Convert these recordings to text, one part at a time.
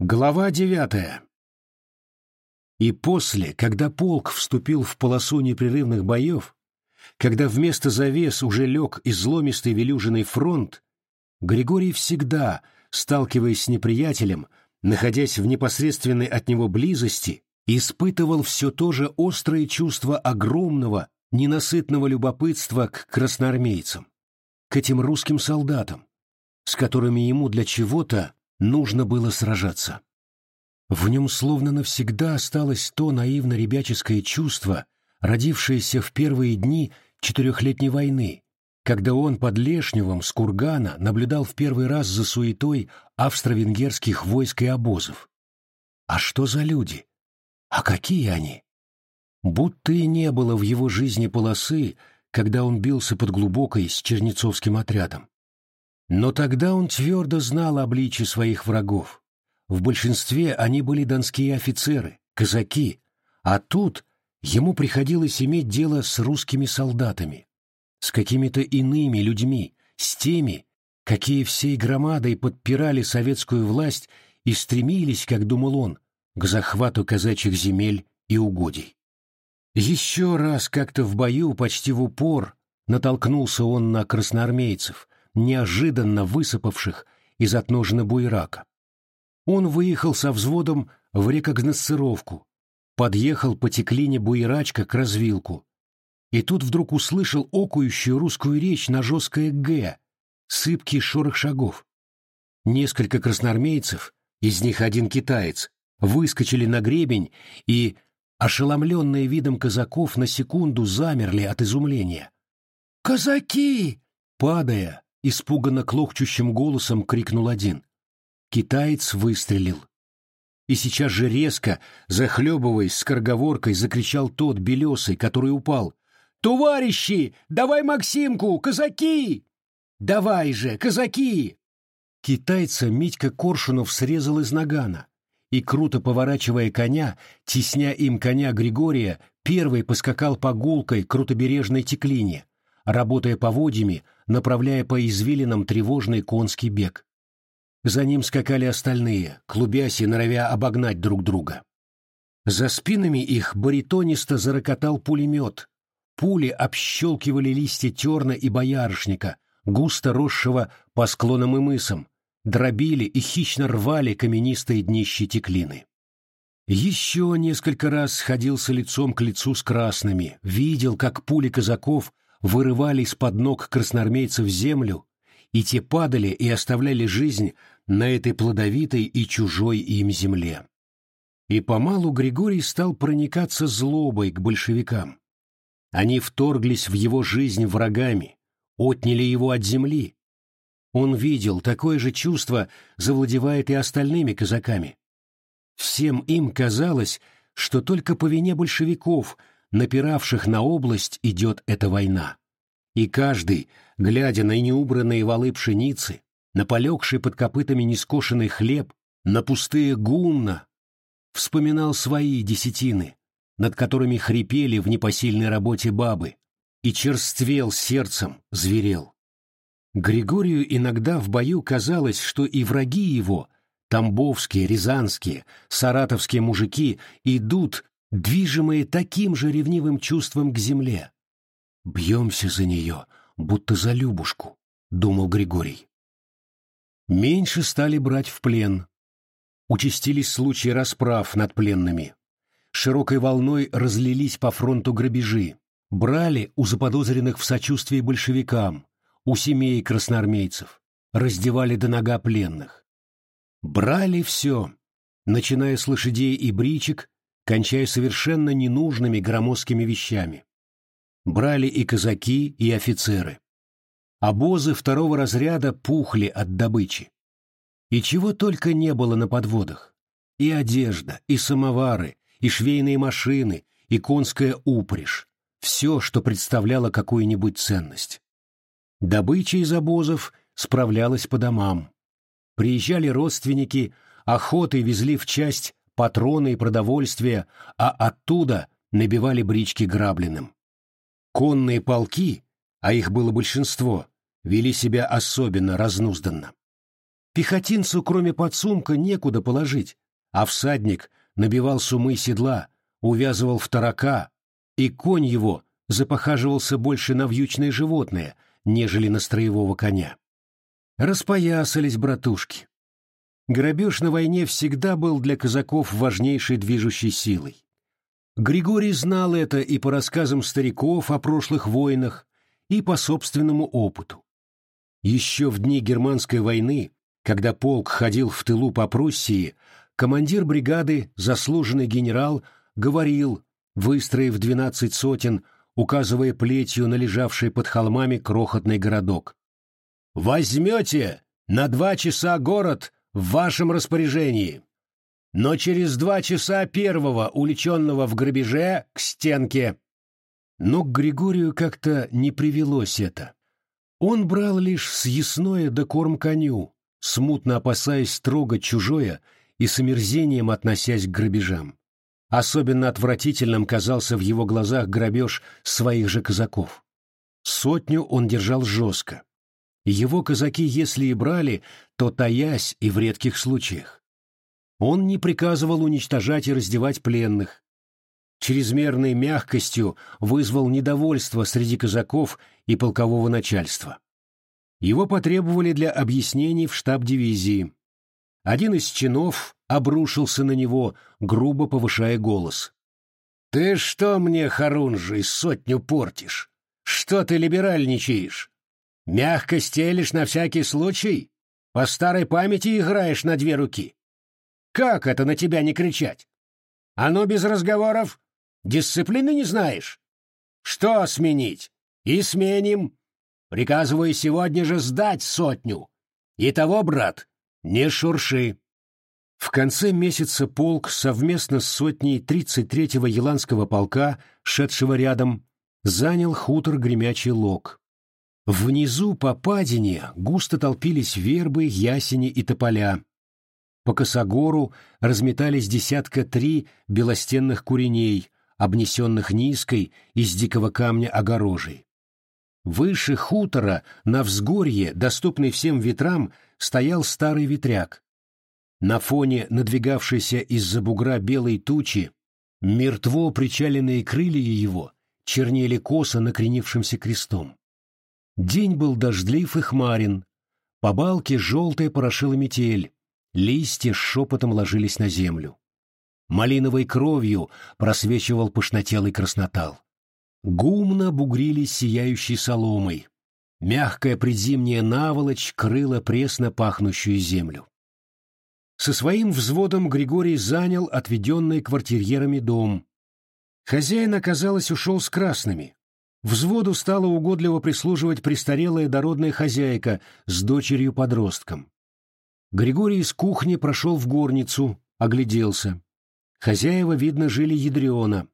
Глава девятая. И после, когда полк вступил в полосу непрерывных боев, когда вместо завес уже лег изломистый велюжиный фронт, Григорий всегда, сталкиваясь с неприятелем, находясь в непосредственной от него близости, испытывал все то же острое чувство огромного, ненасытного любопытства к красноармейцам, к этим русским солдатам, с которыми ему для чего-то нужно было сражаться. В нем словно навсегда осталось то наивно-ребяческое чувство, родившееся в первые дни четырехлетней войны, когда он под Лешневым с Кургана наблюдал в первый раз за суетой австро-венгерских войск и обозов. А что за люди? А какие они? Будто и не было в его жизни полосы, когда он бился под глубокой с чернецовским отрядом. Но тогда он твердо знал обличие своих врагов. В большинстве они были донские офицеры, казаки, а тут ему приходилось иметь дело с русскими солдатами, с какими-то иными людьми, с теми, какие всей громадой подпирали советскую власть и стремились, как думал он, к захвату казачьих земель и угодий. Еще раз как-то в бою почти в упор натолкнулся он на красноармейцев, неожиданно высыпавших из отножина буйрака. Он выехал со взводом в рекогносцировку, подъехал по теклине буйрачка к развилку, и тут вдруг услышал окующую русскую речь на жесткое «г», сыпкий шорох шагов. Несколько красноармейцев, из них один китаец, выскочили на гребень и, ошеломленные видом казаков, на секунду замерли от изумления. «Казаки!» Падая, Испуганно клокчущим голосом крикнул один. Китаец выстрелил. И сейчас же резко, захлебываясь скороговоркой, закричал тот белесый, который упал. «Товарищи! Давай Максимку! Казаки! Давай же, казаки!» Китайца Митька Коршунов срезал из нагана и, круто поворачивая коня, тесня им коня Григория, первый поскакал по гулкой крутобережной теклине, работая поводьями, направляя по извилинам тревожный конский бег. За ним скакали остальные, клубясь и норовя обогнать друг друга. За спинами их баритонисто зарокотал пулемет. Пули общелкивали листья терна и боярышника, густо росшего по склонам и мысам, дробили и хищно рвали каменистые днища теклины. Еще несколько раз сходился лицом к лицу с красными, видел, как пули казаков вырывали из-под ног красноармейцев землю, и те падали и оставляли жизнь на этой плодовитой и чужой им земле. И помалу Григорий стал проникаться злобой к большевикам. Они вторглись в его жизнь врагами, отняли его от земли. Он видел, такое же чувство завладевает и остальными казаками. Всем им казалось, что только по вине большевиков напиравших на область идет эта война. И каждый, глядя на неубранные валы пшеницы, на полегший под копытами нескошенный хлеб, на пустые гумна, вспоминал свои десятины, над которыми хрипели в непосильной работе бабы, и черствел сердцем, зверел. Григорию иногда в бою казалось, что и враги его, тамбовские, рязанские, саратовские мужики, идут движимые таким же ревнивым чувством к земле. «Бьемся за нее, будто за Любушку», — думал Григорий. Меньше стали брать в плен. Участились случаи расправ над пленными. Широкой волной разлились по фронту грабежи. Брали у заподозренных в сочувствии большевикам, у семей красноармейцев, раздевали до нога пленных. Брали все, начиная с лошадей и бричек кончая совершенно ненужными громоздкими вещами. Брали и казаки, и офицеры. Обозы второго разряда пухли от добычи. И чего только не было на подводах. И одежда, и самовары, и швейные машины, и конская упряжь. Все, что представляло какую-нибудь ценность. Добыча из обозов справлялась по домам. Приезжали родственники, охотой везли в часть патроны и продовольствие, а оттуда набивали брички грабленным. Конные полки, а их было большинство, вели себя особенно разнузданно. Пехотинцу, кроме подсумка, некуда положить, а всадник набивал сумы седла, увязывал в тарака, и конь его запохаживался больше на вьючное животное, нежели на строевого коня. Распоясались братушки. Грабеж на войне всегда был для казаков важнейшей движущей силой. Григорий знал это и по рассказам стариков о прошлых войнах, и по собственному опыту. Еще в дни Германской войны, когда полк ходил в тылу по Пруссии, командир бригады, заслуженный генерал, говорил, выстроив двенадцать сотен, указывая плетью на лежавший под холмами крохотный городок. «Возьмете на два часа город в вашем распоряжении, но через два часа первого, уличенного в грабеже, к стенке». Но к Григорию как-то не привелось это. Он брал лишь съестное да корм коню, смутно опасаясь строго чужое и с омерзением относясь к грабежам. Особенно отвратительным казался в его глазах грабеж своих же казаков. Сотню он держал жестко. Его казаки, если и брали, то таясь и в редких случаях. Он не приказывал уничтожать и раздевать пленных. Чрезмерной мягкостью вызвал недовольство среди казаков и полкового начальства. Его потребовали для объяснений в штаб дивизии. Один из чинов обрушился на него, грубо повышая голос. «Ты что мне, Харунжий, сотню портишь? Что ты либеральничаешь? Мягко стелишь на всякий случай? По старой памяти играешь на две руки? Как это на тебя не кричать? А ну без разговоров? Дисциплины не знаешь? Что сменить? И сменим. Приказываю сегодня же сдать сотню. И того, брат, не шурши. В конце месяца полк совместно с сотней 33-го Еланского полка, шедшего рядом, занял хутор Гремячий Лог. Внизу по падине густо толпились вербы, ясени и тополя. По косогору разметались десятка три белостенных куреней, обнесенных низкой из дикого камня огорожей. Выше хутора, на взгорье, доступный всем ветрам, стоял старый ветряк. На фоне надвигавшейся из-за бугра белой тучи мертво причаленные крылья его чернели косо накренившимся крестом. День был дождлив и хмарен, по балке желтая порошила метель, листья шепотом ложились на землю. Малиновой кровью просвечивал пышнотелый краснотал. Гумно бугрились сияющей соломой. Мягкая предзимняя наволочь крыла пресно пахнущую землю. Со своим взводом Григорий занял отведенный квартирьерами дом. Хозяин, оказалось, ушел с красными. Взводу стала угодливо прислуживать престарелая дородная хозяйка с дочерью-подростком. Григорий из кухни прошел в горницу, огляделся. Хозяева, видно, жили ядрено.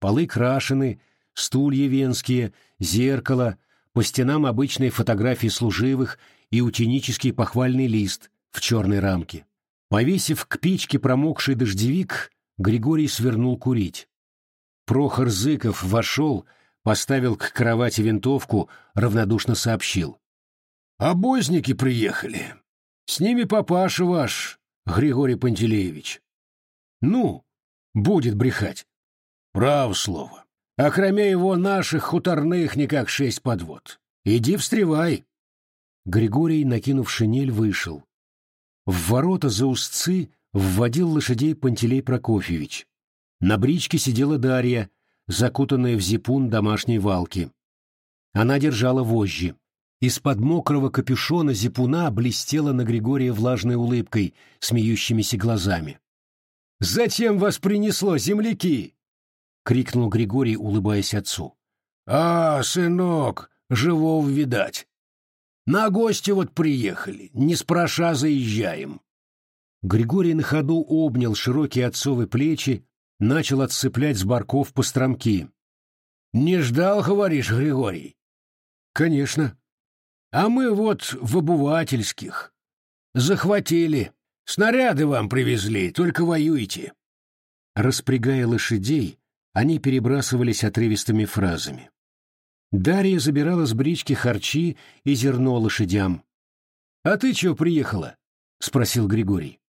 Полы крашены, стулья венские, зеркало, по стенам обычные фотографии служивых и утенический похвальный лист в черной рамке. Повесив к печке промокший дождевик, Григорий свернул курить. Прохор Зыков вошел, поставил к кровати винтовку, равнодушно сообщил. «Обозники приехали. С ними папаша ваш, Григорий Пантелеевич. Ну, будет брехать. Право слово. А кроме его наших хуторных никак шесть подвод. Иди встревай. Григорий, накинув шинель, вышел. В ворота за устцы вводил лошадей Пантелей Прокофьевич. На бричке сидела Дарья, закутанная в зипун домашней валки. Она держала вожжи. Из-под мокрого капюшона зипуна блестела на Григория влажной улыбкой, смеющимися глазами. «Зачем вас принесло, земляки?» — крикнул Григорий, улыбаясь отцу. «А, сынок, живого видать. На гости вот приехали, не спроша заезжаем». Григорий на ходу обнял широкие отцовы плечи, начал отсыплять с барков постромки. «Не ждал, говоришь, Григорий?» «Конечно. А мы вот в обувательских. Захватили». Снаряды вам привезли, только воюйте. Распрягая лошадей, они перебрасывались отрывистыми фразами. Дарья забирала с брички харчи и зерно лошадям. — А ты чего приехала? — спросил Григорий.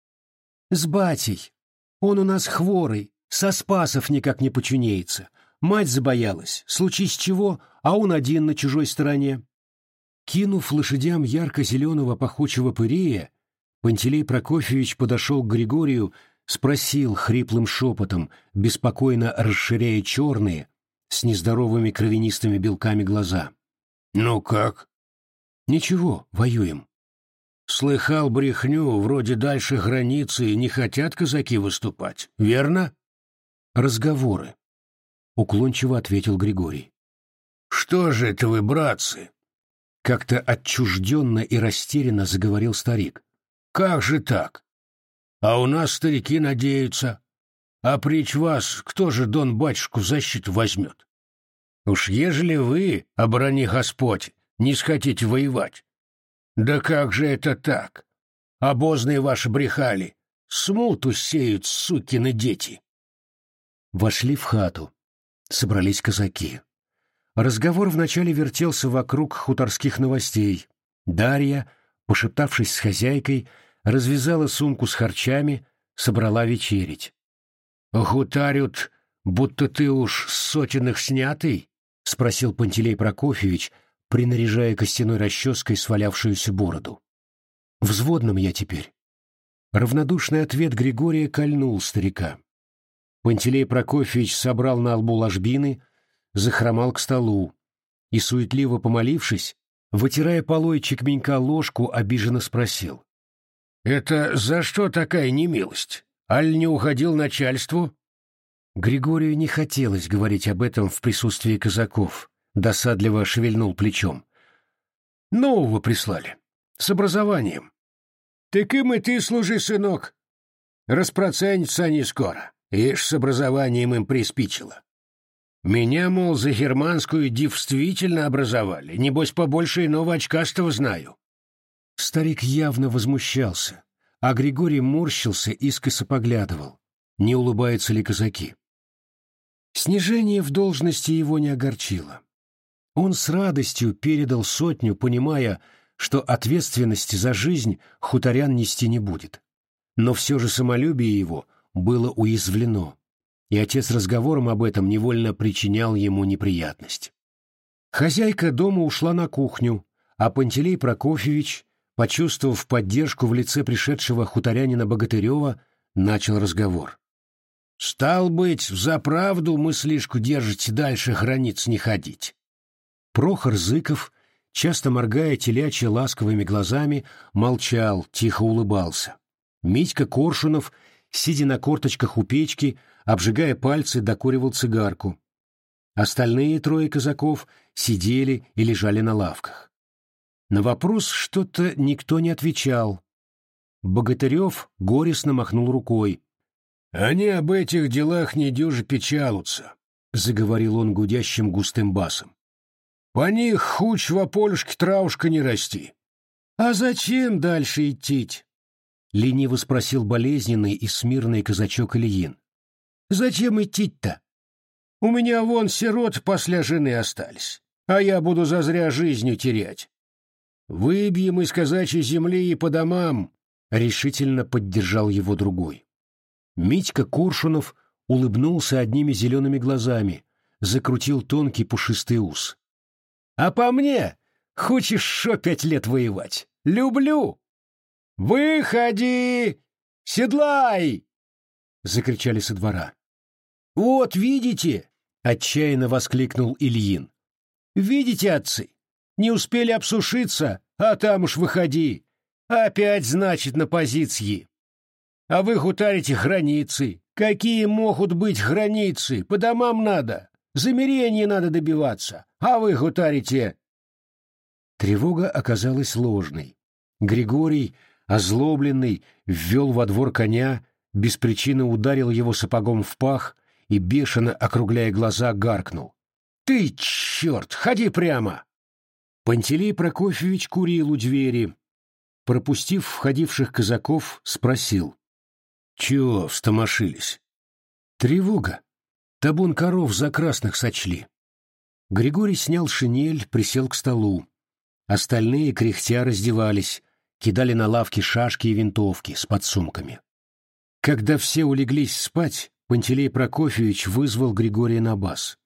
«С батей. Он у нас хворый, со спасов никак не почунеется. Мать забоялась, случись чего, а он один на чужой стороне». Кинув лошадям ярко-зеленого пахучего пырея, Пантелей Прокофьевич подошел к Григорию, спросил хриплым шепотом, беспокойно расширяя черные, с нездоровыми кровянистыми белками глаза. «Ну как?» «Ничего, воюем». «Слыхал брехню, вроде дальше границы не хотят казаки выступать, верно?» «Разговоры», — уклончиво ответил Григорий. «Что же это вы, братцы?» Как-то отчужденно и растерянно заговорил старик. «Как же так? А у нас старики надеются. А прич вас, кто же Дон батюшку защиту возьмет? Уж ежели вы, оборони Господь, не схотите воевать. Да как же это так? Обозные ваши брехали. Смуту сеют сукины дети. Вошли в хату. Собрались казаки. Разговор вначале вертелся вокруг хуторских новостей. Дарья, пошептавшись с хозяйкой, развязала сумку с харчами, собрала вечерить. «Гутарют, будто ты уж с сотенных снятый?» — спросил Пантелей Прокофьевич, принаряжая костяной расческой свалявшуюся бороду. «Взводным я теперь». Равнодушный ответ Григория кольнул старика. Пантелей Прокофьевич собрал на лбу ложбины, захромал к столу и, суетливо помолившись, вытирая полой чекменька ложку, обиженно спросил. «Это за что такая немилость? Аль не уходил начальству?» Григорию не хотелось говорить об этом в присутствии казаков. Досадливо шевельнул плечом. «Нового прислали. С образованием». «Так им и ты служи, сынок. Распроценятся они скоро. Ишь, с образованием им приспичило. Меня, мол, за германскую действительно образовали. Небось, побольше иного очкастого знаю. Старик явно возмущался, а Григорий морщился, искоса поглядывал, не улыбаются ли казаки. Снижение в должности его не огорчило. Он с радостью передал сотню, понимая, что ответственности за жизнь хуторян нести не будет. Но все же самолюбие его было уязвлено, и отец разговором об этом невольно причинял ему неприятность. Хозяйка дома ушла на кухню, а Пантелей Прокофьевич, почувствовав поддержку в лице пришедшего хуторянина Богатырева, начал разговор. «Стал быть, взаправду мыслишку держите дальше границ не ходить». Прохор Зыков, часто моргая телячьи ласковыми глазами, молчал, тихо улыбался. Митька Коршунов, сидя на корточках у печки, обжигая пальцы, докуривал цигарку. Остальные трое казаков сидели и лежали на лавках. На вопрос что-то никто не отвечал. Богатырев горестно махнул рукой. «Они об этих делах недюже печалутся», — заговорил он гудящим густым басом. «По них хуч в ополюшке травушка не расти». «А зачем дальше идти?» — лениво спросил болезненный и смирный казачок Ильин. «Зачем идти-то? У меня вон сирот после жены остались, а я буду зазря жизнью терять. Выбьем из казачьей земли и по домам», — решительно поддержал его другой. Митька Коршунов улыбнулся одними зелеными глазами, закрутил тонкий пушистый ус. «А по мне, хочешь шо пять лет воевать? Люблю!» «Выходи! Седлай!» — закричали со двора. «Вот, видите!» — отчаянно воскликнул Ильин. «Видите, отцы? Не успели обсушиться, а там уж выходи. Опять, значит, на позиции. А вы хутарите границы. Какие могут быть границы? По домам надо. Замерение надо добиваться. А вы хутарите... Тревога оказалась ложной. Григорий, озлобленный, ввел во двор коня, без причины ударил его сапогом в пах и, бешено округляя глаза, гаркнул. «Ты, черт, ходи прямо!» Пантелей Прокофьевич курил у двери. Пропустив входивших казаков, спросил. Чего встомошились? Тревога. Табун коров за красных сочли. Григорий снял шинель, присел к столу. Остальные кряхтя раздевались. Кидали на лавки шашки и винтовки с подсумками. Когда все улеглись спать, Пантелей Прокофьевич вызвал Григория на бас.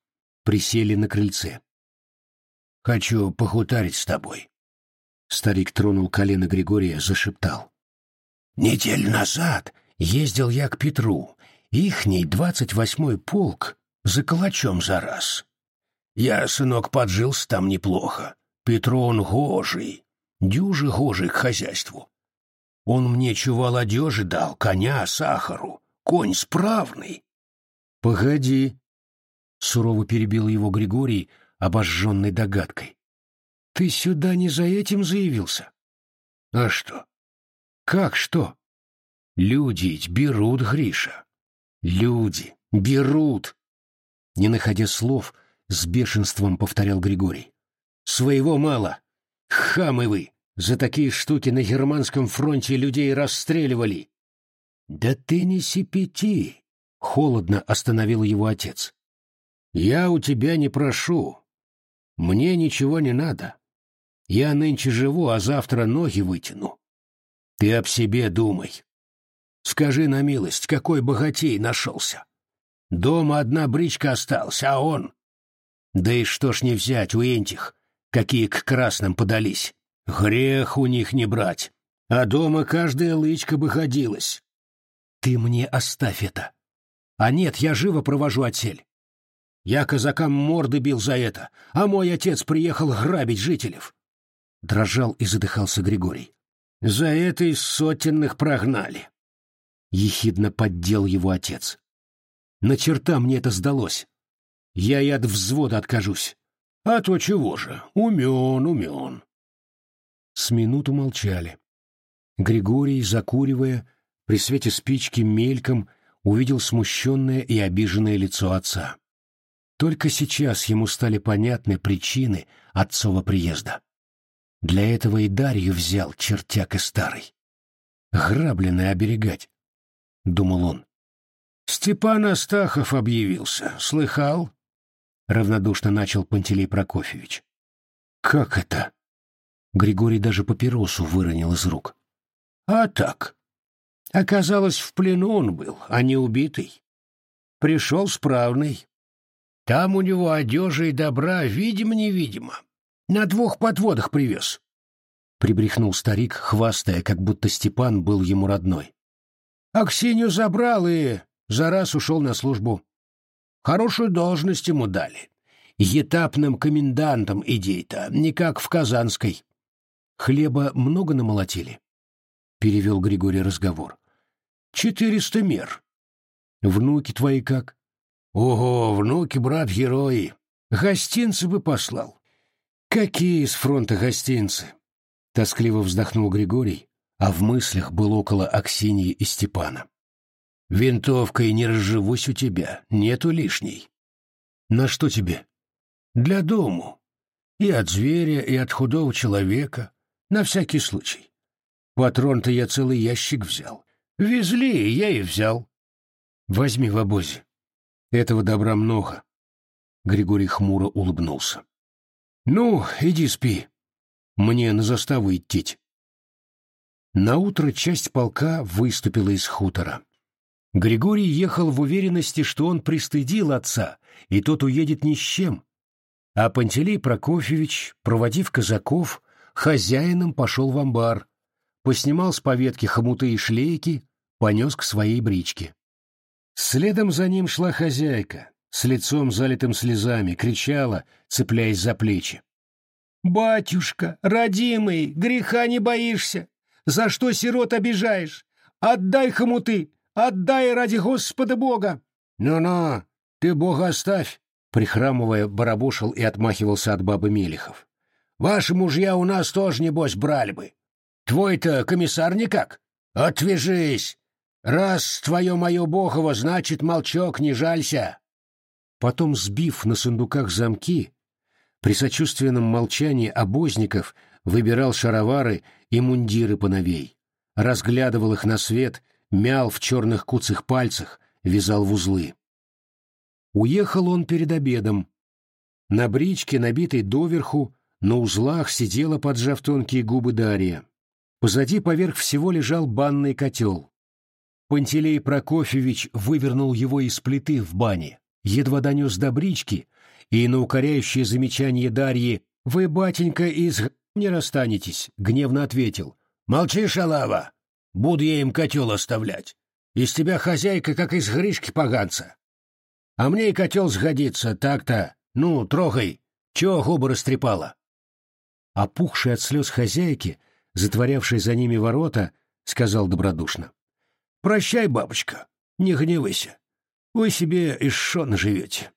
Присели на крыльце. «Хочу похутарить с тобой». Старик тронул колено Григория, зашептал. «Неделю назад ездил я к Петру. Ихний двадцать восьмой полк за калачом за раз. Я, сынок, поджился там неплохо. Петрон гожий, дюжи гожий к хозяйству. Он мне чувал одежи дал, коня, сахару. Конь справный. — Погоди, — сурово перебил его Григорий, обожженный догадкой. — Ты сюда не за этим заявился? — А что? — Как что? — Люди берут, Гриша. Люди берут. Не находя слов, с бешенством повторял Григорий. Своего мало. Хамы вы! За такие штуки на германском фронте людей расстреливали. Да ты не сипяти! Холодно остановил его отец. Я у тебя не прошу. Мне ничего не надо. Я нынче живу, а завтра ноги вытяну. Ты об себе думай. Скажи на милость, какой богатей нашелся. Дома одна бричка осталась, а он... Да и что ж не взять у этих, какие к красным подались. Грех у них не брать. А дома каждая лычка бы ходилась. Ты мне оставь это. А нет, я живо провожу отсель. Я казакам морды бил за это, а мой отец приехал грабить жителей. Дрожал и задыхался Григорий. За это из сотенных прогнали. Ехидно поддел его отец. На черта мне это сдалось. Я и от взвода откажусь. А то чего же, умен, умен. С минуту молчали. Григорий, закуривая, при свете спички мельком увидел смущенное и обиженное лицо отца. Только сейчас ему стали понятны причины отцова приезда. Для этого и Дарью взял чертяк и старый. Грабленное оберегать, — думал он. Степан Астахов объявился. Слыхал? Равнодушно начал Пантелей Прокофьевич. Как это? Григорий даже папиросу выронил из рук. А так. Оказалось, в плену он был, а не убитый. Пришел справный. Там у него одежа и добра, видимо-невидимо. На двух подводах привез. Прибрехнул старик, хвастая, как будто Степан был ему родной. Аксинью забрал и за раз ушел на службу. Хорошую должность ему дали. Етапным комендантом идей-то, не как в Казанской. Хлеба много намолотили? Перевел Григорий разговор. Четыреста мер. Внуки твои как? Ого, внуки, брат, герои. Гостинцы бы послал. Какие с фронта гостинцы? Тоскливо вздохнул Григорий, а в мыслях был около Аксиньи и Степана. Винтовкой не разживусь у тебя, нету лишней. На что тебе? Для дому. И от зверя, и от худого человека. На всякий случай. Патрон-то я целый ящик взял. Везли, я и взял. Возьми в обозе. Этого добра много. Григорий хмуро улыбнулся. Ну, иди спи. Мне на заставу идти. Наутро часть полка выступила из хутора. Григорий ехал в уверенности, что он пристыдил отца, и тот уедет ни с чем. А Пантелей Прокофьевич, проводив казаков, хозяином пошел в амбар, поснимал с поветки хомуты и шлейки, понес к своей бричке. Следом за ним шла хозяйка, с лицом залитым слезами, кричала, цепляясь за плечи. «Батюшка, родимый, греха не боишься! За что сирот обижаешь? Отдай хомуты, Отдай ради Господа Бога!» «Ну-ну, ты Бога оставь!» Прихрамывая, барабушил и отмахивался от бабы Мелихов. «Ваши мужья у нас тоже, небось, брали бы. Твой-то комиссар никак. Отвяжись! Раз твое мое Бохово, значит, молчок, не жалься!» Потом, сбив на сундуках замки, при сочувственном молчании обозников выбирал шаровары и мундиры поновей, разглядывал их на свет — мял в черных куцых пальцах, вязал в узлы. Уехал он перед обедом. На бричке, набитой доверху, на узлах сидела, поджав тонкие губы Дарья. Позади поверх всего лежал банный котел. Пантелей Прокофьевич вывернул его из плиты в бане, едва донес до брички, и на укоряющее замечание Дарьи «Вы, батенька, из не расстанетесь», гневно ответил. «Молчи, шалава! Буду я им котел оставлять. Из тебя хозяйка, как из Гришки поганца. А мне и котел сгодится, так-то. Ну, трогай. Чего губы растрепала?» Опухший от слез хозяйки, затворявший за ними ворота, сказал добродушно. «Прощай, бабочка, не гневайся. Вы себе и шо наживете».